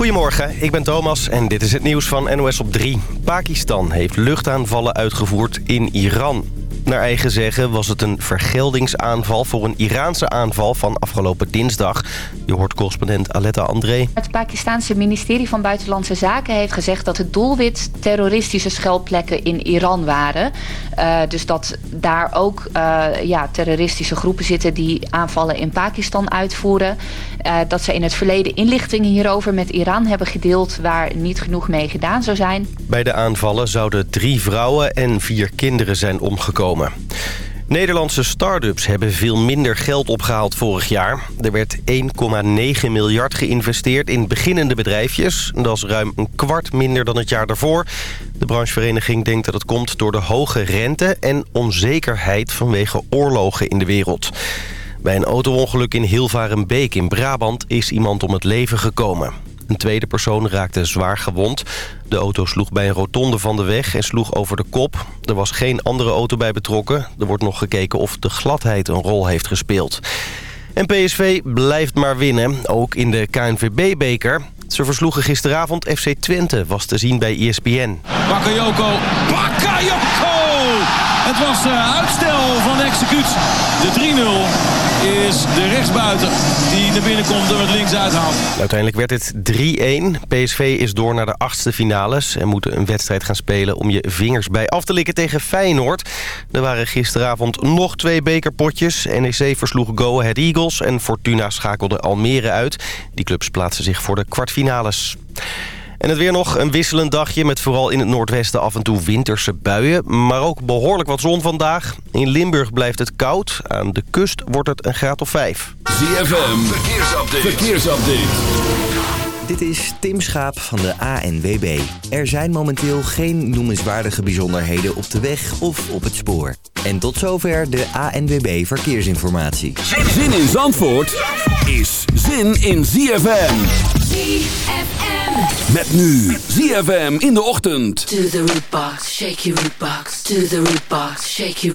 Goedemorgen, ik ben Thomas en dit is het nieuws van NOS op 3. Pakistan heeft luchtaanvallen uitgevoerd in Iran. Naar eigen zeggen was het een vergeldingsaanval voor een Iraanse aanval van afgelopen dinsdag. Je hoort correspondent Aletta André. Het Pakistanse ministerie van Buitenlandse Zaken heeft gezegd dat het doelwit terroristische schuilplekken in Iran waren. Uh, dus dat daar ook uh, ja, terroristische groepen zitten die aanvallen in Pakistan uitvoeren. Uh, dat ze in het verleden inlichtingen hierover met Iran hebben gedeeld waar niet genoeg mee gedaan zou zijn. Bij de aanvallen zouden drie vrouwen en vier kinderen zijn omgekomen. Nederlandse start-ups hebben veel minder geld opgehaald vorig jaar. Er werd 1,9 miljard geïnvesteerd in beginnende bedrijfjes. Dat is ruim een kwart minder dan het jaar daarvoor. De branchevereniging denkt dat het komt door de hoge rente... en onzekerheid vanwege oorlogen in de wereld. Bij een auto-ongeluk in Hilvarenbeek in Brabant is iemand om het leven gekomen. Een tweede persoon raakte zwaar gewond. De auto sloeg bij een rotonde van de weg en sloeg over de kop. Er was geen andere auto bij betrokken. Er wordt nog gekeken of de gladheid een rol heeft gespeeld. En PSV blijft maar winnen, ook in de KNVB-beker. Ze versloegen gisteravond FC Twente, was te zien bij ESPN. Bakayoko, Bakayoko! Het was uh, uitstel van executie. De 3-0 is de rechtsbuiten die naar binnen komt en met links uithaalt. Uiteindelijk werd het 3-1. PSV is door naar de achtste finales en moet een wedstrijd gaan spelen om je vingers bij af te likken tegen Feyenoord. Er waren gisteravond nog twee bekerpotjes. NEC versloeg Go Ahead Eagles en Fortuna schakelde Almere uit. Die clubs plaatsen zich voor de kwartfinales. En het weer nog een wisselend dagje met vooral in het noordwesten af en toe winterse buien. Maar ook behoorlijk wat zon vandaag. In Limburg blijft het koud. Aan de kust wordt het een graad of vijf. ZFM, verkeersupdate. verkeersupdate. Dit is Tim Schaap van de ANWB. Er zijn momenteel geen noemenswaardige bijzonderheden op de weg of op het spoor. En tot zover de ANWB Verkeersinformatie. Zin in Zandvoort is zin in ZFM. ZFM. Met nu ZFM in de ochtend. To the root shake your. To the shake your...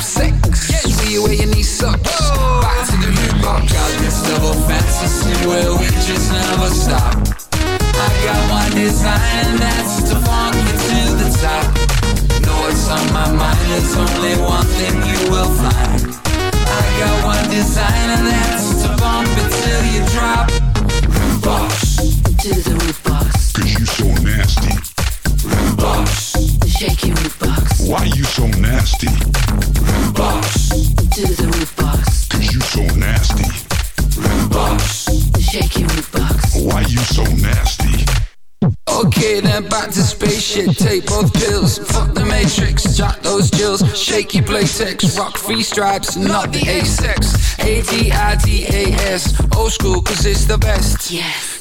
sex. See you where your knees suck. Back to the rudebox. Got this double fantasy where we just never stop. I got one design and that's to funk you to the top. Know what's on my mind, there's only one thing you will find. I got one design and that's to bump it till you drop. Rudebox, To the rudebox, Cause you so nasty. rudebox, shake your root box. Why you so nasty? rudebox, To the rudebox, Cause you so nasty. rudebox. shake your rudebox. Why you so nasty? Okay, then back to spaceship. Take both pills. Fuck the matrix. Jack those jills. Shaky playtex. Rock free stripes, not the A-sex. A-D-I-D-A-S. Old school, cause it's the best. Yes,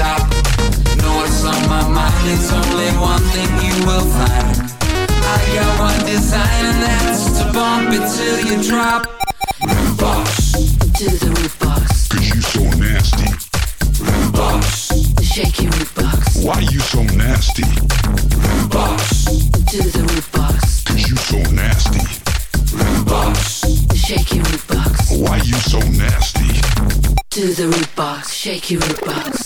to the top. Know what's on my mind? It's only one thing you will find. I got one design and that's to bump it till you drop. Rudebox To the rudebox. Cause you so nasty. rudebox Shake your rudebox. Why you so nasty? rudebox To the rudebox. Cause you so nasty. rudebox Shake your rudebox. Why you so nasty? To the rudebox. Shake your rudebox.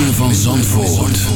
van Zandvoort.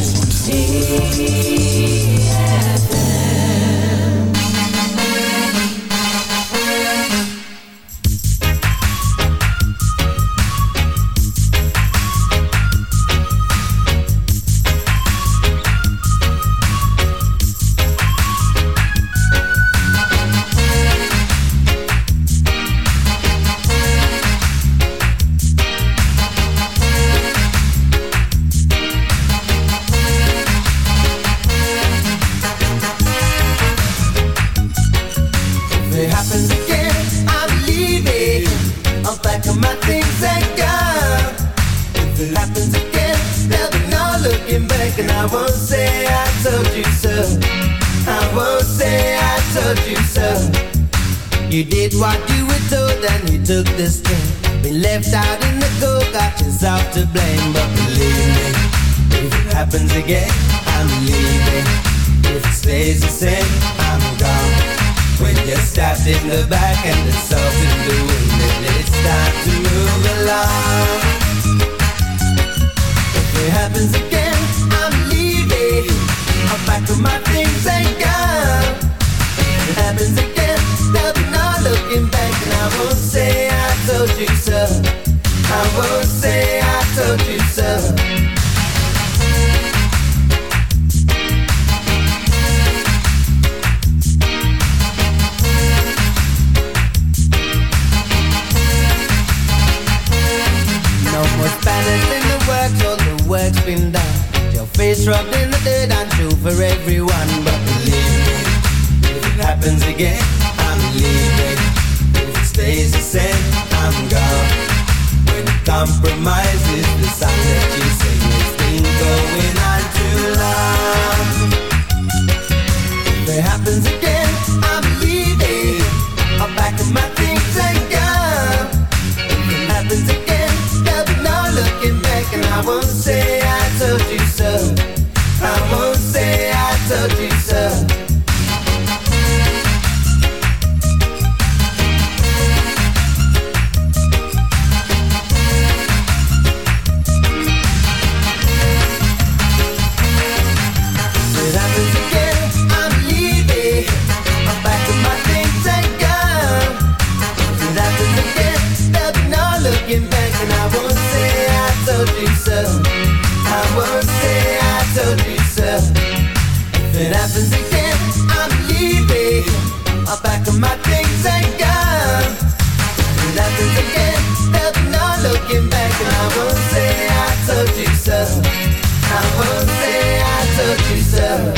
happens again, I'm leaving. If it stays the same, I'm gone. When it compromises, the sign that you say it's been going on too long. If it happens again, I'm leaving. I'm back packing my things and gone. If it happens again, there'll be no looking back, and I won't say I told you so. I won't say I told you so. myself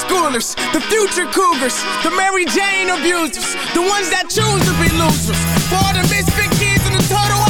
schoolers, the future cougars, the Mary Jane abusers, the ones that choose to be losers. For all the misfit kids and the total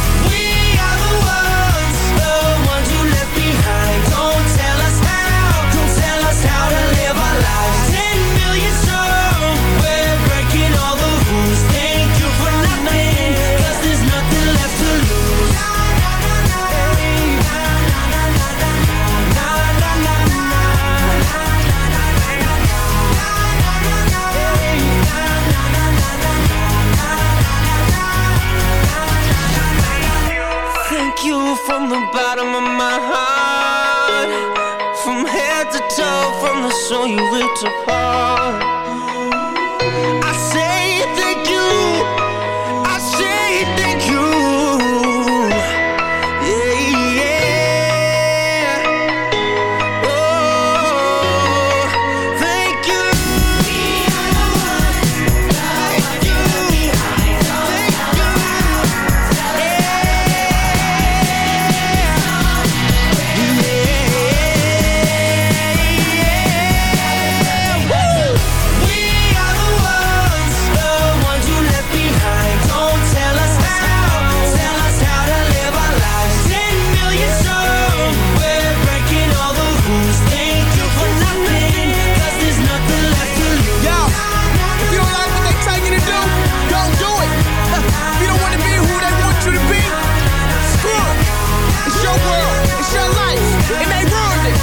Your world, it's your life, and they ruined it.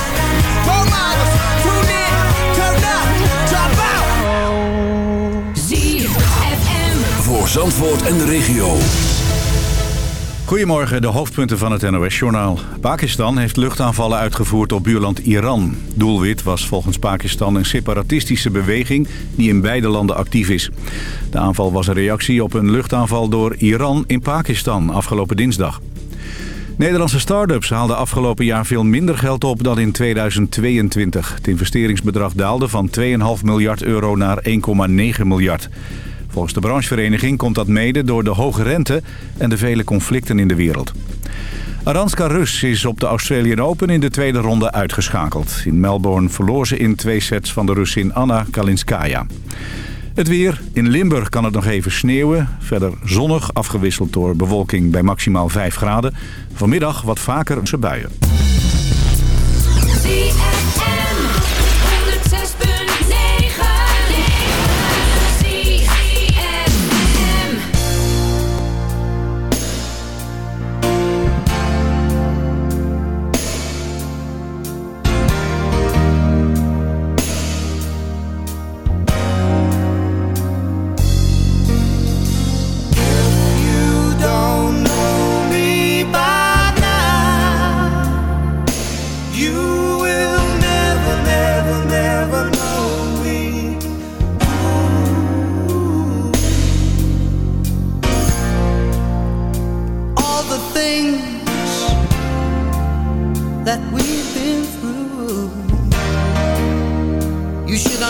Role models, tune in, turn up, drop out. ZFM. Voor Zandvoort en de regio. Goedemorgen, de hoofdpunten van het NOS-journaal. Pakistan heeft luchtaanvallen uitgevoerd op buurland Iran. Doelwit was volgens Pakistan een separatistische beweging die in beide landen actief is. De aanval was een reactie op een luchtaanval door Iran in Pakistan afgelopen dinsdag. Nederlandse start-ups haalden afgelopen jaar veel minder geld op dan in 2022. Het investeringsbedrag daalde van 2,5 miljard euro naar 1,9 miljard. Volgens de branchevereniging komt dat mede door de hoge rente en de vele conflicten in de wereld. Aranska Rus is op de Australian Open in de tweede ronde uitgeschakeld. In Melbourne verloor ze in twee sets van de Russin Anna Kalinskaya. Het weer. In Limburg kan het nog even sneeuwen. Verder zonnig, afgewisseld door bewolking bij maximaal 5 graden. Vanmiddag wat vaker buien.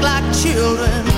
like children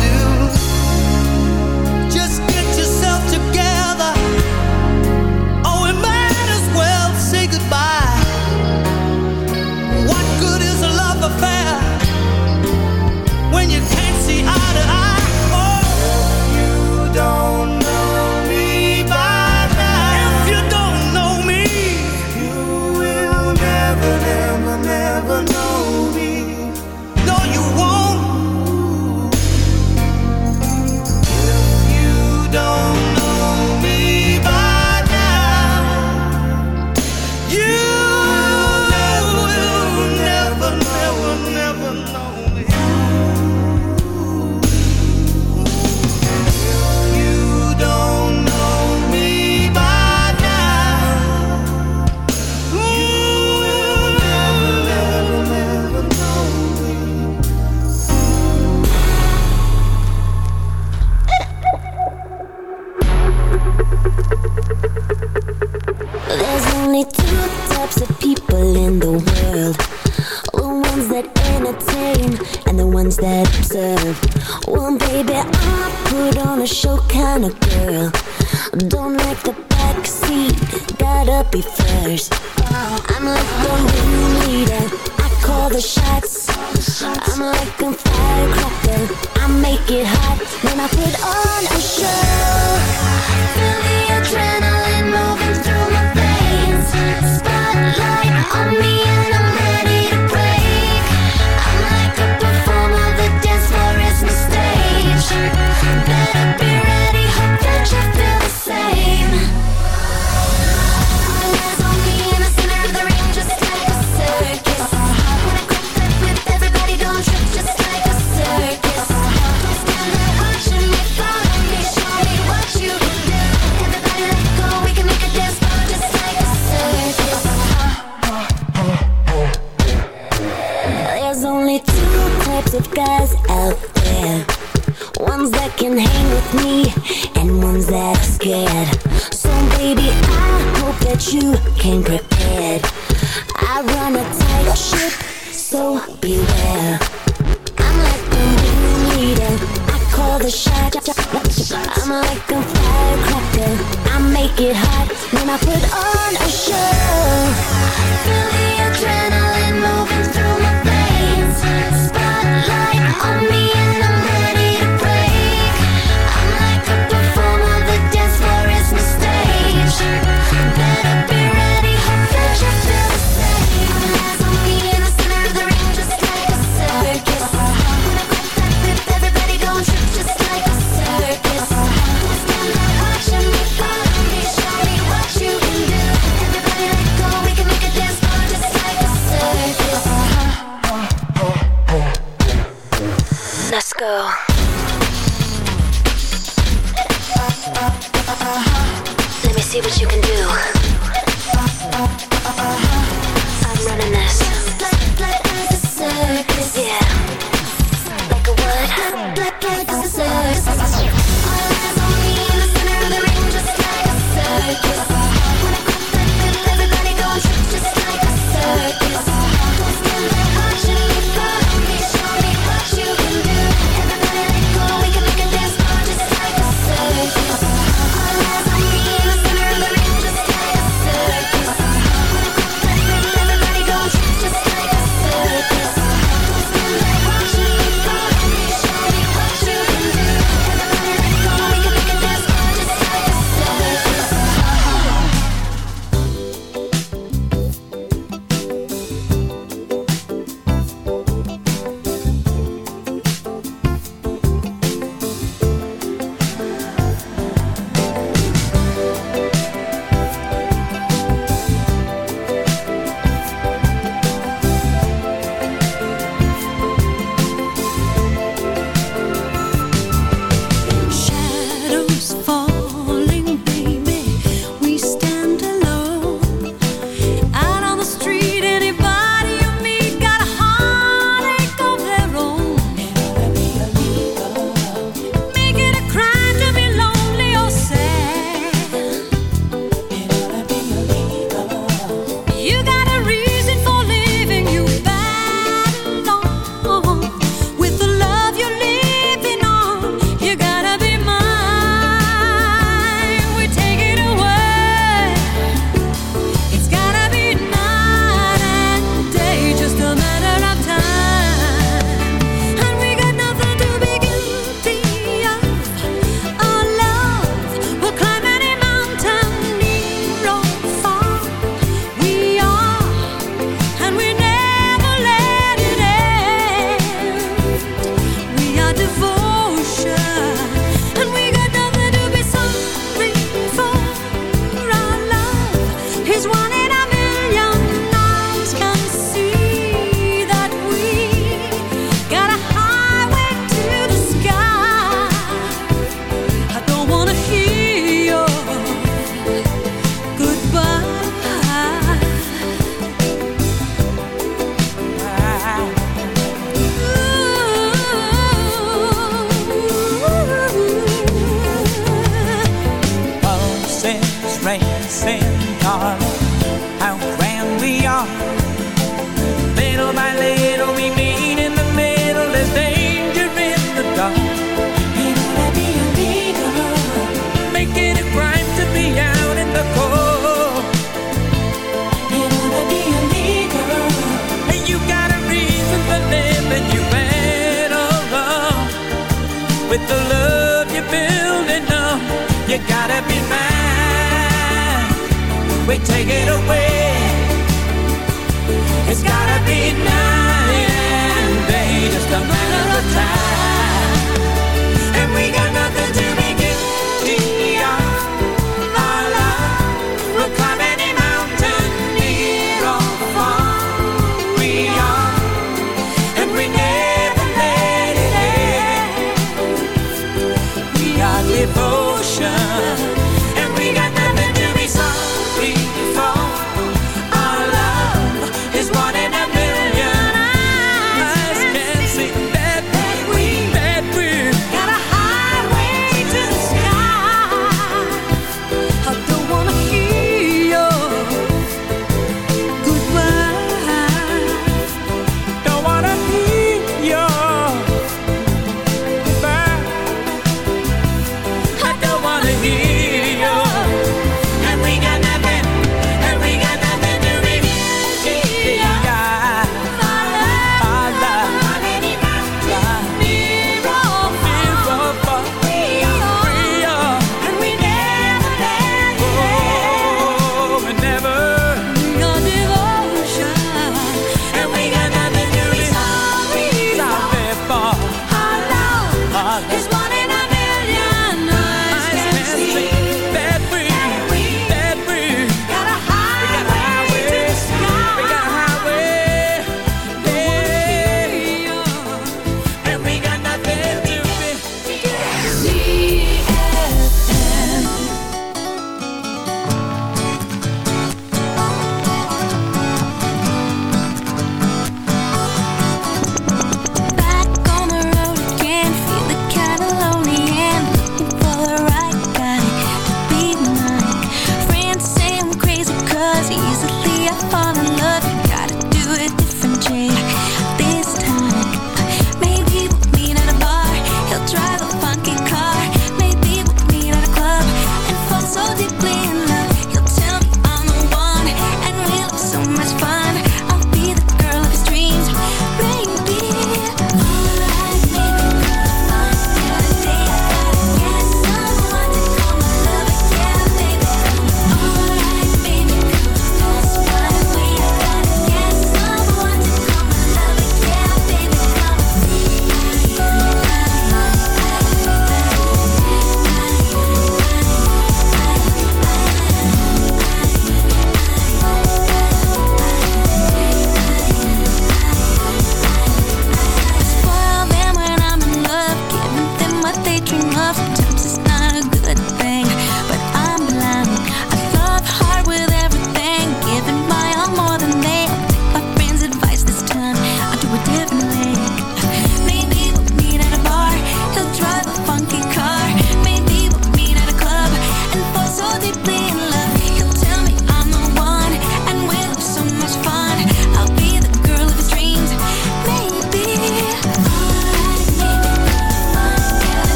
can't.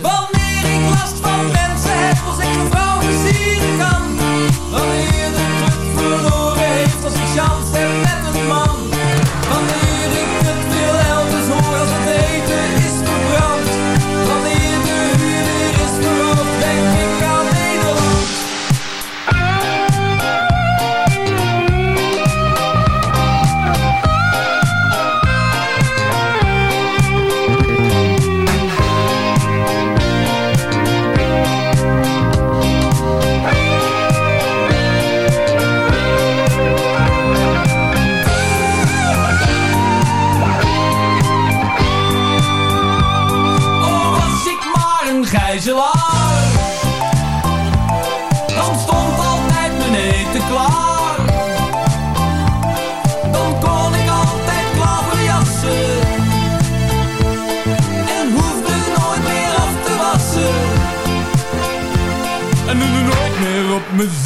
Passen.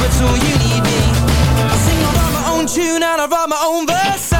you all. You need me. I sing, I my own tune and I write my own verse.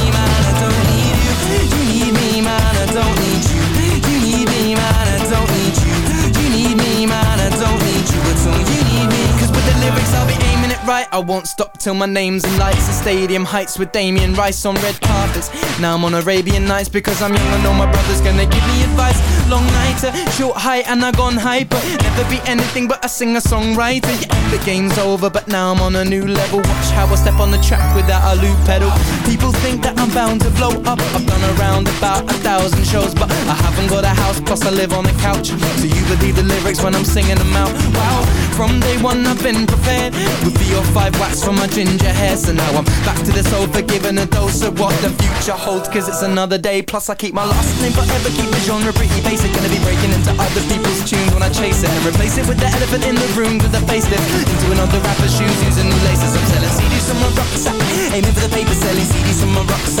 right I won't stop till my name's in lights. The stadium heights with Damien Rice on red carpets. Now I'm on Arabian Nights because I'm young. I know my brother's gonna give me advice. Long nighter, short height, and I gone hyper. Never be anything but a singer songwriter. Yeah, the game's over, but now I'm on a new level. Watch how I step on the track without a loop pedal. People think that I'm bound to blow up. I've done around about a thousand shows, but I haven't got a house, plus I live on a couch. So you believe the lyrics when I'm singing them out. Wow, from day one I've been prepared with three or five wax from my ginger hair. So now I'm back to this old forgiving a dose of what the future holds, cause it's another day. Plus I keep my last name forever, keep the genre pretty basic. Gonna be breaking into other people's tunes when I chase it and replace it with the elephant in the room with a facelift. Into another rapper's shoes using new laces. I'm selling CDs from my rucksack, aiming for the paper, selling CDs from my rucksack,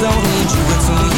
don't need you at all.